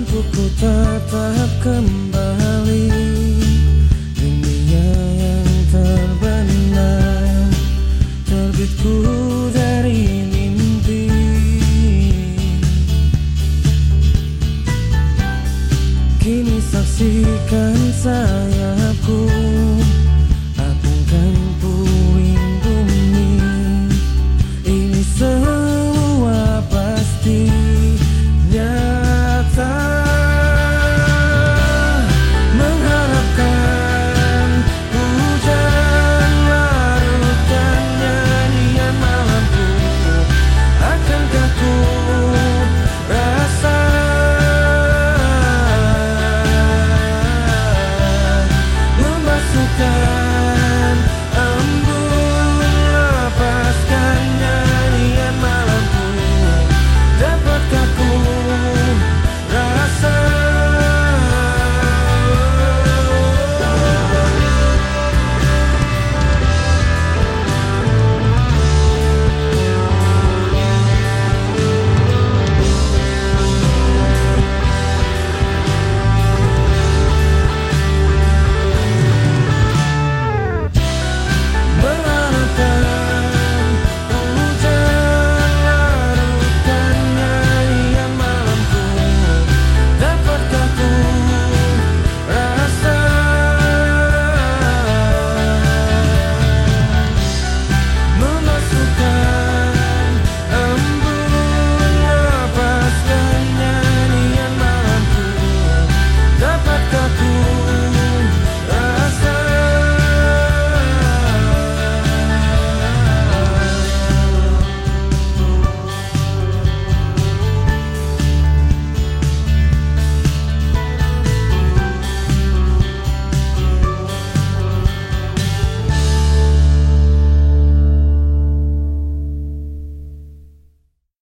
mampu ku kembali. Dunia yang terbenam Terbitku dari mimpi. Kini saksikan sayapku.